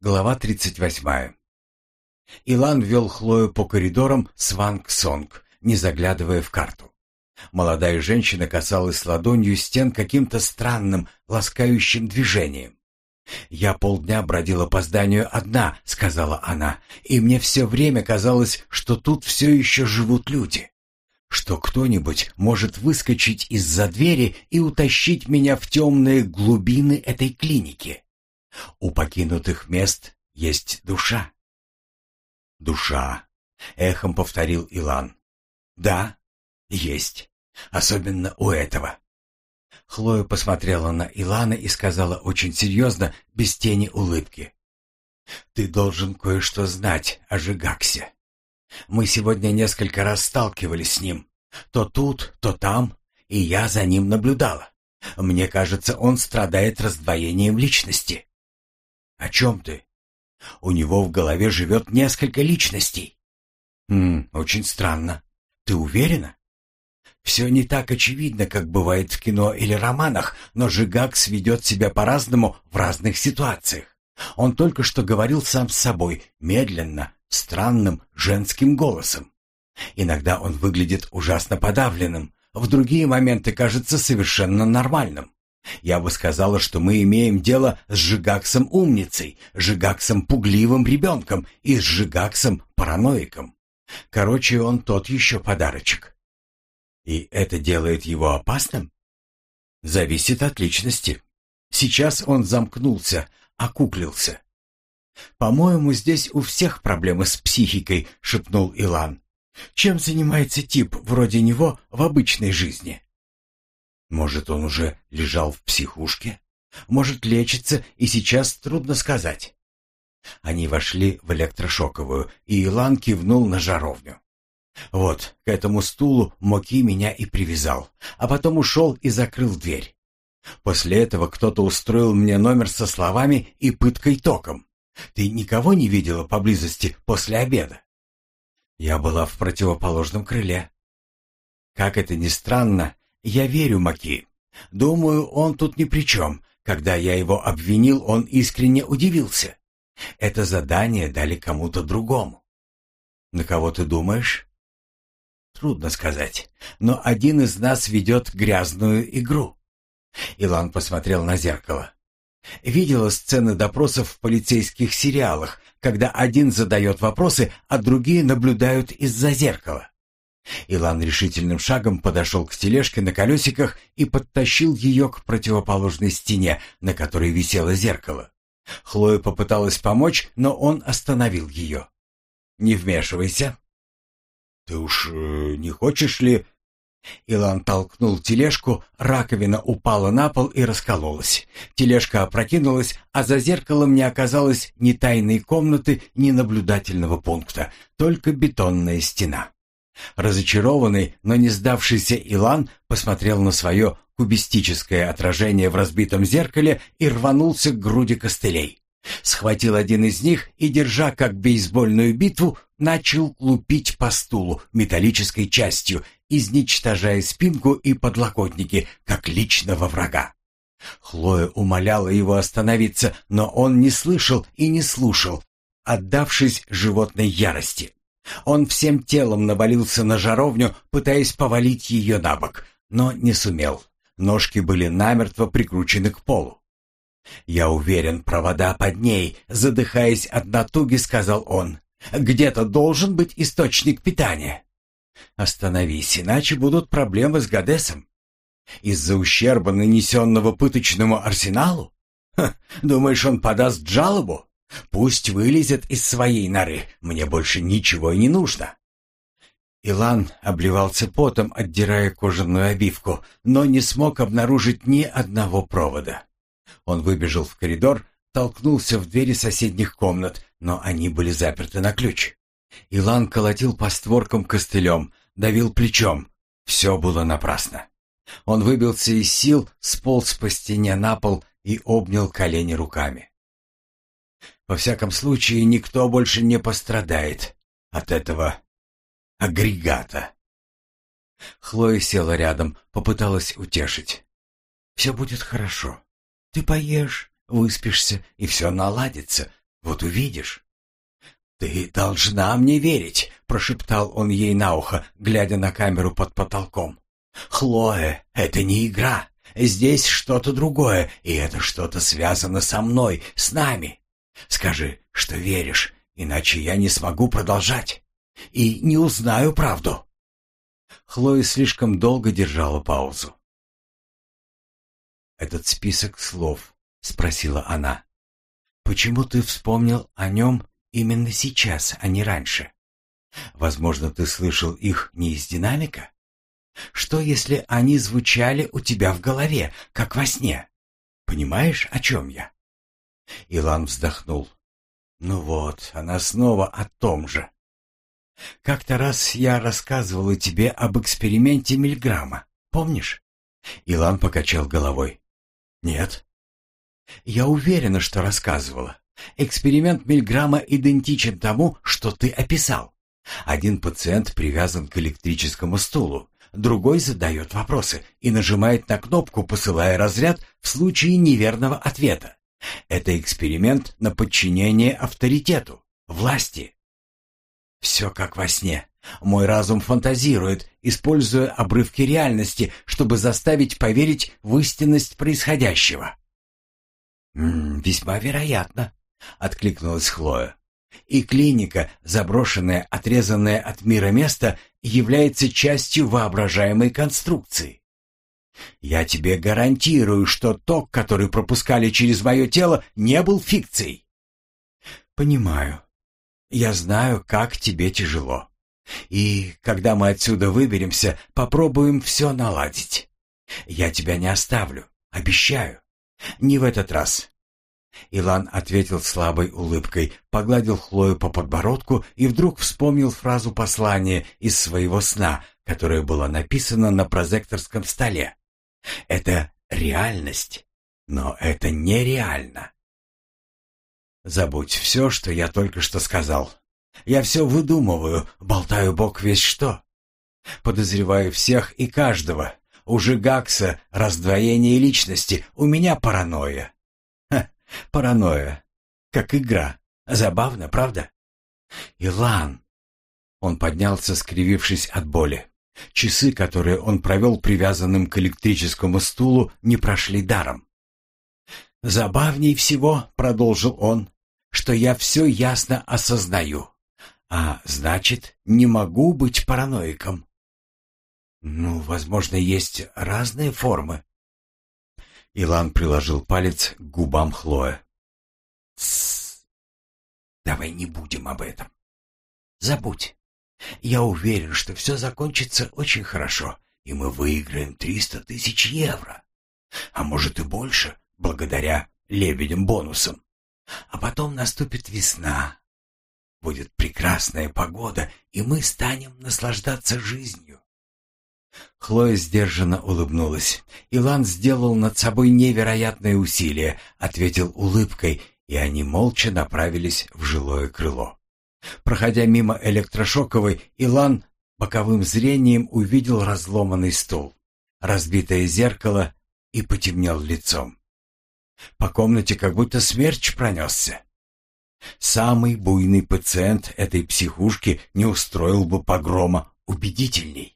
Глава 38. Илан вел Хлою по коридорам Сванг-Сонг, не заглядывая в карту. Молодая женщина касалась ладонью стен каким-то странным, ласкающим движением. «Я полдня бродила по зданию одна», — сказала она, «и мне все время казалось, что тут все еще живут люди, что кто-нибудь может выскочить из-за двери и утащить меня в темные глубины этой клиники. У покинутых мест есть душа». «Душа», — эхом повторил Илан. «Да, есть. Особенно у этого». Хлоя посмотрела на Илана и сказала очень серьезно, без тени улыбки. «Ты должен кое-что знать о Жигаксе. Мы сегодня несколько раз сталкивались с ним. То тут, то там, и я за ним наблюдала. Мне кажется, он страдает раздвоением личности». «О чем ты?» «У него в голове живет несколько личностей». «Хм, очень странно. Ты уверена?» Все не так очевидно, как бывает в кино или романах, но Жигакс ведет себя по-разному в разных ситуациях. Он только что говорил сам с собой, медленно, странным женским голосом. Иногда он выглядит ужасно подавленным, в другие моменты кажется совершенно нормальным. Я бы сказала, что мы имеем дело с Жигаксом умницей, Жигаксом пугливым ребенком и с Жигаксом параноиком. Короче, он тот еще подарочек. И это делает его опасным? Зависит от личности. Сейчас он замкнулся, окуклился. «По-моему, здесь у всех проблемы с психикой», — шепнул Илан. «Чем занимается тип вроде него в обычной жизни?» «Может, он уже лежал в психушке? Может, лечится, и сейчас трудно сказать». Они вошли в электрошоковую, и Илан кивнул на жаровню. Вот, к этому стулу Моки меня и привязал, а потом ушел и закрыл дверь. После этого кто-то устроил мне номер со словами и пыткой током. Ты никого не видела поблизости после обеда? Я была в противоположном крыле. Как это ни странно, я верю Маки. Думаю, он тут ни при чем. Когда я его обвинил, он искренне удивился. Это задание дали кому-то другому. На кого ты думаешь? Трудно сказать, но один из нас ведет грязную игру. Илан посмотрел на зеркало. Видела сцены допросов в полицейских сериалах, когда один задает вопросы, а другие наблюдают из-за зеркала. Илан решительным шагом подошел к тележке на колесиках и подтащил ее к противоположной стене, на которой висело зеркало. Хлоя попыталась помочь, но он остановил ее. «Не вмешивайся. «Ты уж э, не хочешь ли...» Илан толкнул тележку, раковина упала на пол и раскололась. Тележка опрокинулась, а за зеркалом не оказалось ни тайной комнаты, ни наблюдательного пункта, только бетонная стена. Разочарованный, но не сдавшийся Илан посмотрел на свое кубистическое отражение в разбитом зеркале и рванулся к груди костылей. Схватил один из них и, держа как бейсбольную битву, начал лупить по стулу металлической частью, изничтожая спинку и подлокотники, как личного врага. Хлоя умоляла его остановиться, но он не слышал и не слушал, отдавшись животной ярости. Он всем телом навалился на жаровню, пытаясь повалить ее на бок, но не сумел. Ножки были намертво прикручены к полу. «Я уверен, провода под ней», — задыхаясь от натуги, сказал он. «Где-то должен быть источник питания». «Остановись, иначе будут проблемы с Гадесом. Из-за ущерба, нанесенного пыточному арсеналу? Ха, думаешь, он подаст жалобу? Пусть вылезет из своей норы, мне больше ничего и не нужно». Илан обливался потом, отдирая кожаную обивку, но не смог обнаружить ни одного провода. Он выбежал в коридор, толкнулся в двери соседних комнат, но они были заперты на ключ. Илан колотил по створкам костылем, давил плечом. Все было напрасно. Он выбился из сил, сполз по стене на пол и обнял колени руками. Во всяком случае, никто больше не пострадает от этого агрегата. Хлоя села рядом, попыталась утешить. «Все будет хорошо. Ты поешь, выспишься, и все наладится. Вот увидишь. «Ты должна мне верить», — прошептал он ей на ухо, глядя на камеру под потолком. «Хлоя, это не игра. Здесь что-то другое, и это что-то связано со мной, с нами. Скажи, что веришь, иначе я не смогу продолжать и не узнаю правду». Хлоя слишком долго держала паузу. «Этот список слов», — спросила она. «Почему ты вспомнил о нем именно сейчас, а не раньше? Возможно, ты слышал их не из динамика? Что, если они звучали у тебя в голове, как во сне? Понимаешь, о чем я?» Илан вздохнул. «Ну вот, она снова о том же. Как-то раз я рассказывала тебе об эксперименте Мильграмма, помнишь?» Илан покачал головой. Нет. Я уверена, что рассказывала. Эксперимент Мильграмма идентичен тому, что ты описал. Один пациент привязан к электрическому стулу, другой задает вопросы и нажимает на кнопку, посылая разряд в случае неверного ответа. Это эксперимент на подчинение авторитету, власти. Все как во сне. Мой разум фантазирует, используя обрывки реальности, чтобы заставить поверить в истинность происходящего. «М -м, «Весьма вероятно», — откликнулась Хлоя. «И клиника, заброшенная, отрезанная от мира место, является частью воображаемой конструкции. Я тебе гарантирую, что ток, который пропускали через мое тело, не был фикцией». «Понимаю. Я знаю, как тебе тяжело. И когда мы отсюда выберемся, попробуем все наладить. Я тебя не оставлю, обещаю. Не в этот раз. Илан ответил слабой улыбкой, погладил Хлою по подбородку и вдруг вспомнил фразу послания из своего сна, которое было написано на прозекторском столе. Это реальность, но это нереально. Забудь все, что я только что сказал. Я все выдумываю, болтаю бог весь что. Подозреваю всех и каждого. У Жигакса раздвоение личности, у меня паранойя. Ха, паранойя. Как игра. Забавно, правда? Илан. Он поднялся, скривившись от боли. Часы, которые он провел привязанным к электрическому стулу, не прошли даром. «Забавней всего», — продолжил он, — «что я все ясно осознаю. А значит, не могу быть параноиком. Ну, возможно, есть разные формы. Илан приложил палец к губам Хлоя. Тссс. Давай не будем об этом. Забудь. Я уверен, что все закончится очень хорошо, и мы выиграем триста тысяч евро. А может и больше, благодаря лебедям-бонусам. А потом наступит весна, Будет прекрасная погода, и мы станем наслаждаться жизнью. Хлоя сдержанно улыбнулась. Илан сделал над собой невероятное усилие, ответил улыбкой, и они молча направились в жилое крыло. Проходя мимо электрошоковой, Илан боковым зрением увидел разломанный стул, разбитое зеркало и потемнел лицом. По комнате как будто смерч пронесся. Самый буйный пациент этой психушки не устроил бы погрома убедительней.